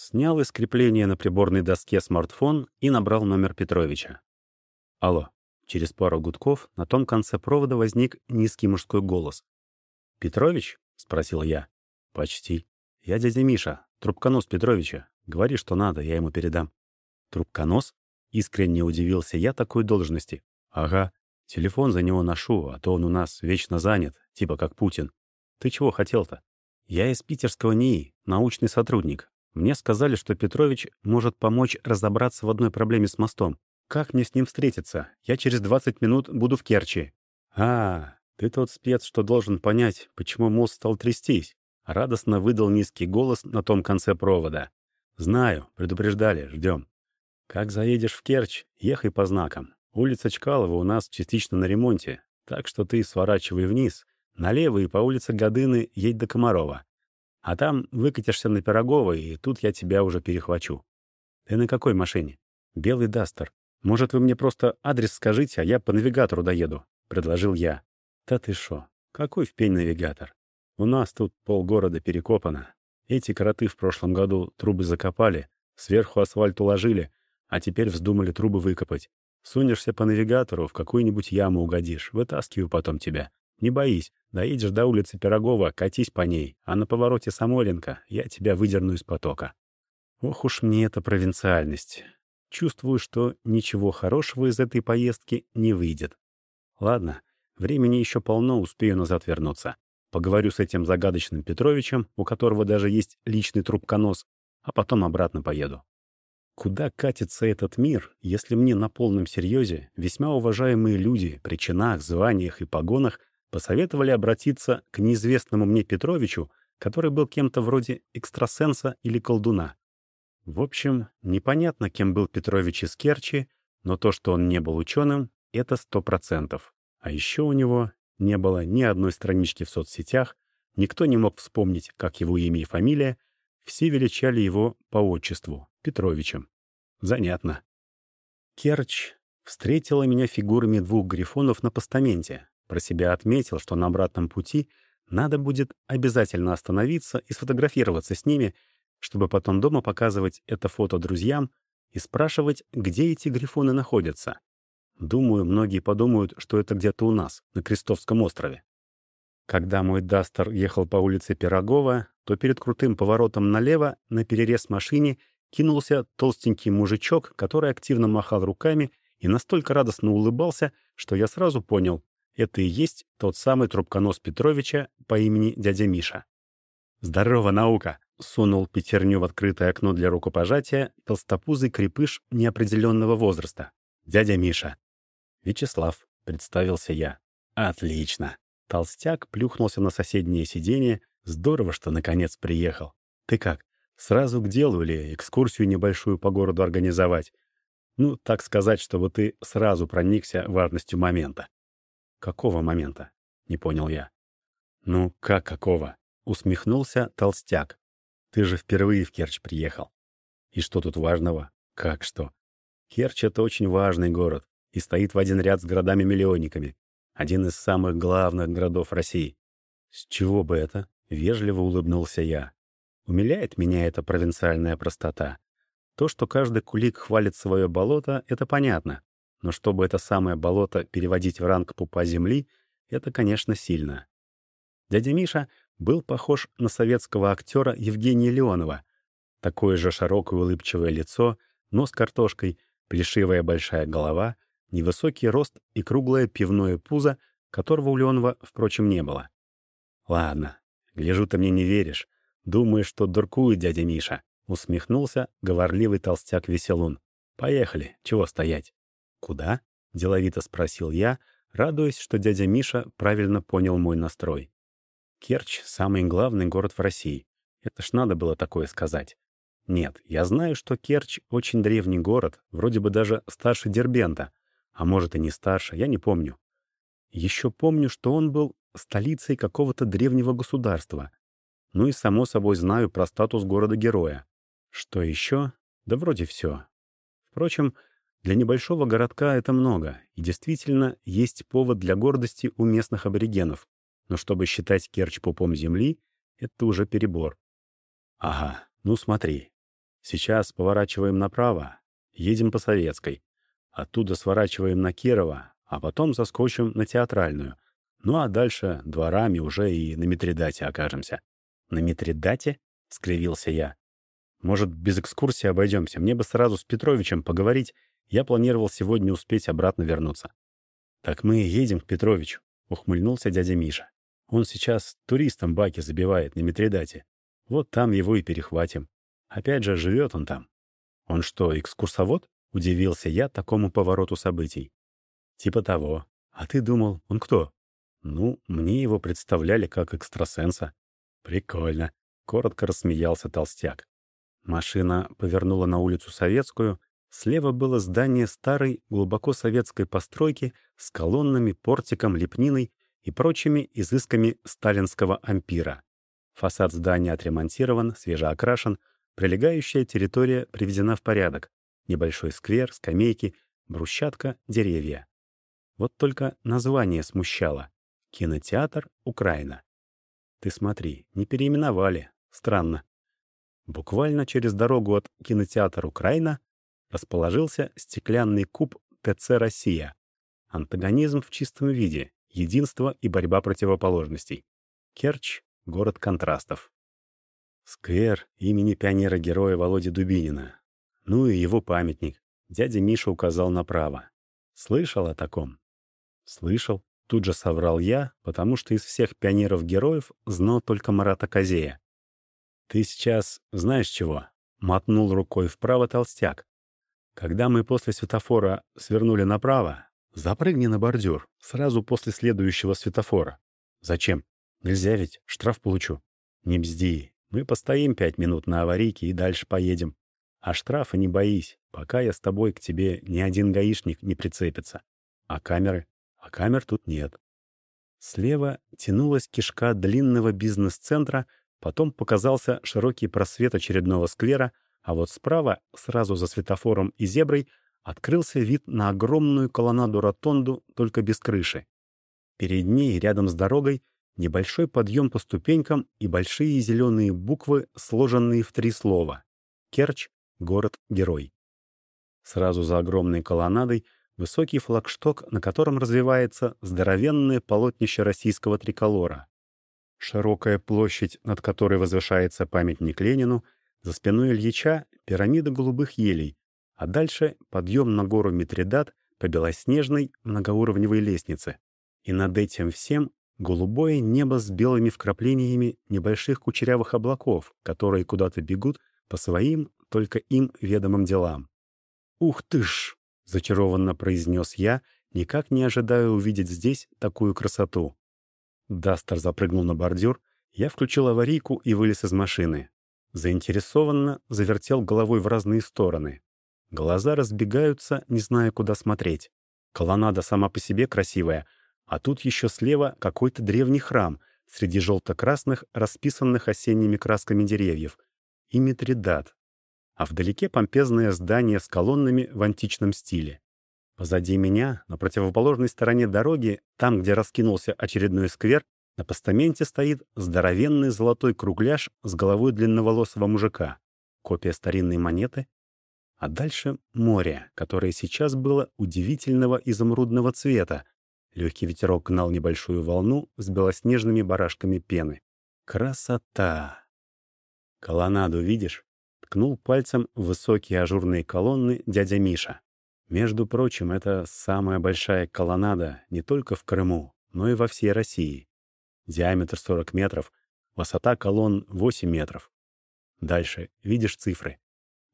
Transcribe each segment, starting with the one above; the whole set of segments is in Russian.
Снял из крепления на приборной доске смартфон и набрал номер Петровича. Алло. Через пару гудков на том конце провода возник низкий мужской голос. «Петрович?» — спросил я. «Почти. Я дядя Миша, трубконос Петровича. Говори, что надо, я ему передам». «Трубконос?» — искренне удивился я такой должности. «Ага. Телефон за него ношу, а то он у нас вечно занят, типа как Путин. Ты чего хотел-то?» «Я из питерского НИИ, научный сотрудник. Мне сказали, что Петрович может помочь разобраться в одной проблеме с мостом. Как мне с ним встретиться? Я через 20 минут буду в Керчи». «А, ты тот спец, что должен понять, почему мост стал трястись», — радостно выдал низкий голос на том конце провода. «Знаю, предупреждали, ждем. Как заедешь в Керчь, ехай по знакам. Улица Чкалова у нас частично на ремонте, так что ты сворачивай вниз, налево и по улице Годыны едь до Комарова. А там выкатишься на Пирогова, и тут я тебя уже перехвачу. Ты на какой машине? Белый Дастер. Может, вы мне просто адрес скажите, а я по навигатору доеду?» — предложил я. «Да ты шо? Какой в пень навигатор? У нас тут полгорода перекопано. Эти кроты в прошлом году трубы закопали, сверху асфальт уложили, а теперь вздумали трубы выкопать. Сунешься по навигатору, в какую-нибудь яму угодишь, вытаскиваю потом тебя. Не боись, доедешь до улицы Пирогова, катись по ней, а на повороте Самойленко я тебя выдерну из потока. Ох уж мне эта провинциальность. Чувствую, что ничего хорошего из этой поездки не выйдет. Ладно, времени еще полно, успею назад вернуться. Поговорю с этим загадочным Петровичем, у которого даже есть личный трубконос, а потом обратно поеду. Куда катится этот мир, если мне на полном серьезе весьма уважаемые люди при чинах, званиях и погонах посоветовали обратиться к неизвестному мне Петровичу, который был кем-то вроде экстрасенса или колдуна. В общем, непонятно, кем был Петрович из Керчи, но то, что он не был ученым, это сто процентов. А еще у него не было ни одной странички в соцсетях, никто не мог вспомнить, как его имя и фамилия, все величали его по отчеству — Петровичем. Занятно. Керчь встретила меня фигурами двух грифонов на постаменте, про себя отметил, что на обратном пути надо будет обязательно остановиться и сфотографироваться с ними, чтобы потом дома показывать это фото друзьям и спрашивать, где эти грифоны находятся. Думаю, многие подумают, что это где-то у нас, на Крестовском острове. Когда мой Дастер ехал по улице Пирогова, то перед крутым поворотом налево на перерез машине кинулся толстенький мужичок, который активно махал руками и настолько радостно улыбался, что я сразу понял, это и есть тот самый трубконос Петровича по имени дядя Миша. «Здорово, наука!» — сунул пятерню в открытое окно для рукопожатия толстопузый крепыш неопределенного возраста. «Дядя Миша». «Вячеслав», — представился я. «Отлично». Толстяк плюхнулся на соседнее сиденье. «Здорово, что наконец приехал. Ты как, сразу к делу или экскурсию небольшую по городу организовать? Ну, так сказать, чтобы ты сразу проникся важностью момента». «Какого момента?» — не понял я. «Ну, как какого?» — усмехнулся толстяк. «Ты же впервые в Керчь приехал. И что тут важного? Как что? Керчь — это очень важный город и стоит в один ряд с городами-миллионниками. Один из самых главных городов России. С чего бы это? Вежливо улыбнулся я. Умиляет меня эта провинциальная простота. То, что каждый кулик хвалит свое болото, это понятно. Но чтобы это самое болото переводить в ранг пупа земли, это, конечно, сильно. Дядя Миша был похож на советского актера Евгения Леонова. Такое же широкое улыбчивое лицо, нос картошкой, плешивая большая голова, невысокий рост и круглое пивное пузо, которого у Леонова, впрочем, не было. «Ладно, гляжу, ты мне не веришь. Думаешь, что дуркует дядя Миша?» — усмехнулся говорливый толстяк-веселун. «Поехали, чего стоять?» «Куда?» — деловито спросил я, радуясь, что дядя Миша правильно понял мой настрой. «Керчь — самый главный город в России. Это ж надо было такое сказать. Нет, я знаю, что Керчь — очень древний город, вроде бы даже старше Дербента. А может, и не старше, я не помню. Еще помню, что он был столицей какого-то древнего государства. Ну и, само собой, знаю про статус города-героя. Что еще? Да вроде все. Впрочем, для небольшого городка это много, и действительно есть повод для гордости у местных аборигенов. Но чтобы считать Керчь пупом земли, это уже перебор. Ага, ну смотри. Сейчас поворачиваем направо, едем по Советской. Оттуда сворачиваем на Кирова, а потом заскочим на Театральную. Ну а дальше дворами уже и на Митридате окажемся. «На Митридате?» — скривился я. «Может, без экскурсии обойдемся? Мне бы сразу с Петровичем поговорить. Я планировал сегодня успеть обратно вернуться». «Так мы едем к Петровичу», — ухмыльнулся дядя Миша. «Он сейчас туристам баки забивает на Митридате. Вот там его и перехватим. Опять же, живет он там». «Он что, экскурсовод?» — удивился я такому повороту событий. «Типа того. А ты думал, он кто?» «Ну, мне его представляли как экстрасенса». «Прикольно», — коротко рассмеялся толстяк. Машина повернула на улицу Советскую. Слева было здание старой, глубоко советской постройки с колоннами, портиком, лепниной и прочими изысками сталинского ампира. Фасад здания отремонтирован, свежеокрашен, прилегающая территория приведена в порядок. Небольшой сквер, скамейки, брусчатка, деревья. Вот только название смущало. Кинотеатр «Украина». Ты смотри, не переименовали. Странно. Буквально через дорогу от кинотеатра «Украина» расположился стеклянный куб ТЦ «Россия». Антагонизм в чистом виде, единство и борьба противоположностей. Керчь — город контрастов. Сквер имени пионера-героя Володи Дубинина. Ну и его памятник. Дядя Миша указал направо. Слышал о таком? Слышал. Тут же соврал я, потому что из всех пионеров-героев знал только Марата Козея. «Ты сейчас знаешь чего?» — мотнул рукой вправо толстяк. «Когда мы после светофора свернули направо, запрыгни на бордюр сразу после следующего светофора. Зачем? Нельзя ведь, штраф получу. Не бзди, мы постоим пять минут на аварийке и дальше поедем. А штрафа не боись, пока я с тобой к тебе ни один гаишник не прицепится. А камеры? а камер тут нет. Слева тянулась кишка длинного бизнес-центра, потом показался широкий просвет очередного сквера, а вот справа, сразу за светофором и зеброй, открылся вид на огромную колоннаду-ротонду, только без крыши. Перед ней, рядом с дорогой, небольшой подъем по ступенькам и большие зеленые буквы, сложенные в три слова. Керчь — город-герой. Сразу за огромной колоннадой — Высокий флагшток, на котором развивается здоровенное полотнище российского триколора. Широкая площадь, над которой возвышается памятник Ленину, за спиной Ильича — пирамида голубых елей, а дальше — подъем на гору Митридат по белоснежной многоуровневой лестнице. И над этим всем голубое небо с белыми вкраплениями небольших кучерявых облаков, которые куда-то бегут по своим, только им ведомым делам. «Ух ты ж!» — зачарованно произнес я, никак не ожидая увидеть здесь такую красоту. Дастер запрыгнул на бордюр, я включил аварийку и вылез из машины. Заинтересованно завертел головой в разные стороны. Глаза разбегаются, не зная, куда смотреть. Колоннада сама по себе красивая, а тут еще слева какой-то древний храм среди желто-красных, расписанных осенними красками деревьев. И Митридат, а вдалеке помпезное здание с колоннами в античном стиле. Позади меня, на противоположной стороне дороги, там, где раскинулся очередной сквер, на постаменте стоит здоровенный золотой кругляш с головой длинноволосого мужика, копия старинной монеты, а дальше море, которое сейчас было удивительного изумрудного цвета. Легкий ветерок гнал небольшую волну с белоснежными барашками пены. Красота! Колоннаду видишь? ткнул пальцем высокие ажурные колонны дядя Миша. Между прочим, это самая большая колоннада не только в Крыму, но и во всей России. Диаметр 40 метров, высота колонн 8 метров. Дальше видишь цифры.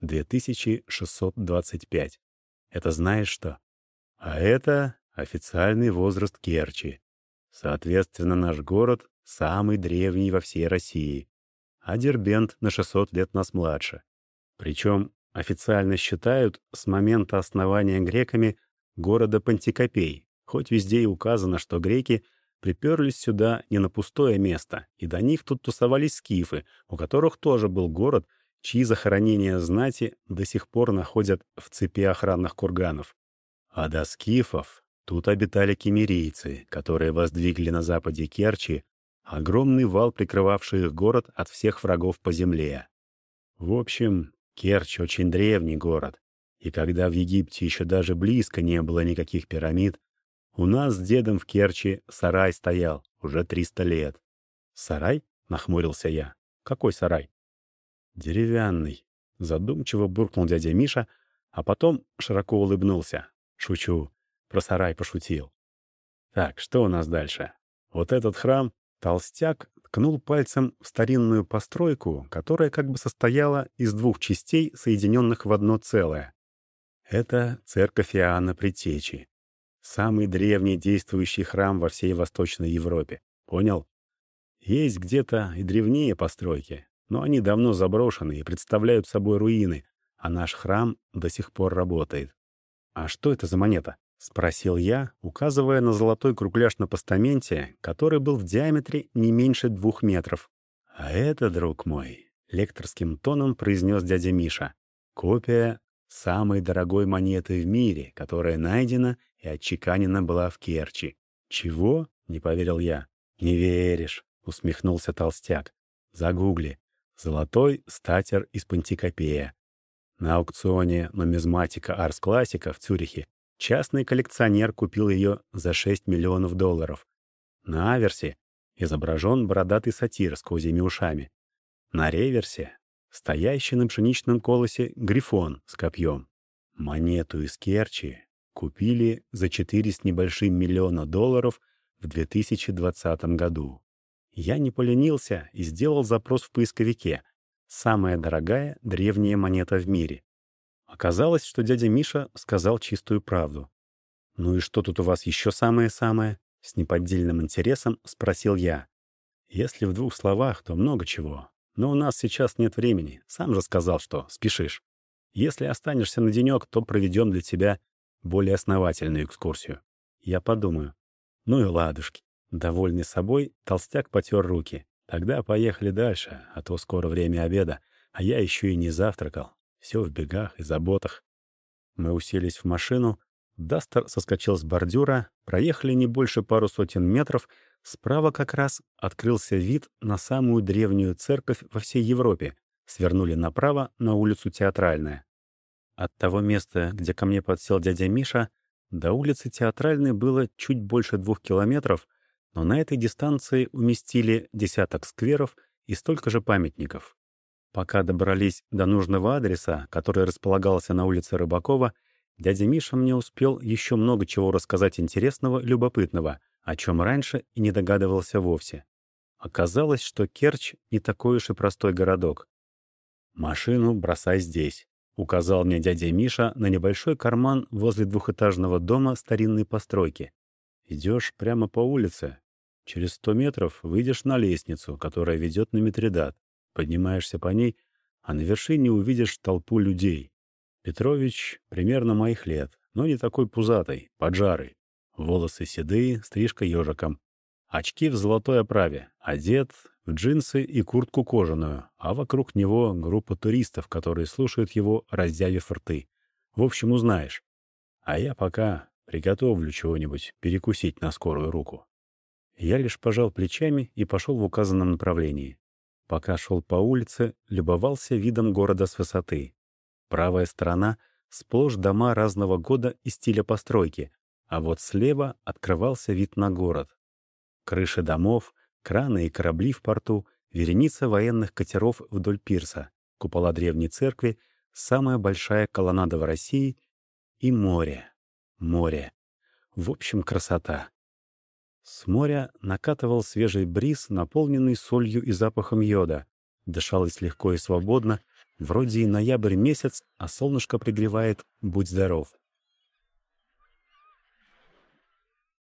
2625. Это знаешь что? А это официальный возраст Керчи. Соответственно, наш город самый древний во всей России а Дербент на 600 лет нас младше. Причем официально считают с момента основания греками города Пантикопей, хоть везде и указано, что греки приперлись сюда не на пустое место, и до них тут тусовались скифы, у которых тоже был город, чьи захоронения знати до сих пор находят в цепи охранных курганов. А до скифов тут обитали кемерийцы, которые воздвигли на западе Керчи Огромный вал, прикрывавший их город от всех врагов по земле. В общем, Керчь очень древний город. И когда в Египте еще даже близко не было никаких пирамид, у нас с дедом в Керчи сарай стоял уже 300 лет. «Сарай?» — нахмурился я. «Какой сарай?» «Деревянный», — задумчиво буркнул дядя Миша, а потом широко улыбнулся. «Шучу. Про сарай пошутил». «Так, что у нас дальше? Вот этот храм...» Толстяк ткнул пальцем в старинную постройку, которая как бы состояла из двух частей, соединенных в одно целое. Это церковь Иоанна Притечи. Самый древний действующий храм во всей Восточной Европе. Понял? Есть где-то и древнее постройки, но они давно заброшены и представляют собой руины, а наш храм до сих пор работает. «А что это за монета?» — спросил я, указывая на золотой кругляш на постаменте, который был в диаметре не меньше двух метров. «А это, друг мой», — лекторским тоном произнес дядя Миша, — «копия самой дорогой монеты в мире, которая найдена и отчеканена была в Керчи». «Чего?» — не поверил я. «Не веришь», — усмехнулся толстяк. «Загугли. Золотой статер из Пантикопея. На аукционе нумизматика Арс Классика в Цюрихе частный коллекционер купил ее за 6 миллионов долларов. На аверсе изображен бородатый сатир с козьими ушами. На реверсе стоящий на пшеничном колосе грифон с копьем. Монету из Керчи купили за 4 с небольшим миллиона долларов в 2020 году. Я не поленился и сделал запрос в поисковике. Самая дорогая древняя монета в мире. Оказалось, что дядя Миша сказал чистую правду. «Ну и что тут у вас еще самое-самое?» С неподдельным интересом спросил я. «Если в двух словах, то много чего. Но у нас сейчас нет времени. Сам же сказал, что спешишь. Если останешься на денек, то проведем для тебя более основательную экскурсию. Я подумаю. Ну и ладушки. Довольный собой, толстяк потер руки. Тогда поехали дальше, а то скоро время обеда, а я еще и не завтракал. Все в бегах и заботах. Мы уселись в машину. Дастер соскочил с бордюра, проехали не больше пару сотен метров. Справа как раз открылся вид на самую древнюю церковь во всей Европе. Свернули направо на улицу Театральная. От того места, где ко мне подсел дядя Миша, до улицы Театральной было чуть больше двух километров, но на этой дистанции уместили десяток скверов и столько же памятников. Пока добрались до нужного адреса, который располагался на улице Рыбакова, дядя Миша мне успел еще много чего рассказать интересного любопытного, о чем раньше и не догадывался вовсе. Оказалось, что Керчь не такой уж и простой городок. «Машину бросай здесь», — указал мне дядя Миша на небольшой карман возле двухэтажного дома старинной постройки. «Идешь прямо по улице, Через сто метров выйдешь на лестницу, которая ведет на Митридат. Поднимаешься по ней, а на вершине увидишь толпу людей. Петрович примерно моих лет, но не такой пузатый, поджарый. Волосы седые, стрижка ежиком. Очки в золотой оправе, одет в джинсы и куртку кожаную, а вокруг него группа туристов, которые слушают его, раздявив рты. В общем, узнаешь. А я пока приготовлю чего-нибудь перекусить на скорую руку. Я лишь пожал плечами и пошел в указанном направлении. Пока шел по улице, любовался видом города с высоты. Правая сторона — сплошь дома разного года и стиля постройки, а вот слева открывался вид на город. Крыши домов, краны и корабли в порту, вереница военных катеров вдоль пирса, купола древней церкви, самая большая колоннада в России и море. Море. В общем, красота. С моря накатывал свежий бриз, наполненный солью и запахом йода. Дышалось легко и свободно. Вроде и ноябрь месяц, а солнышко пригревает «Будь здоров».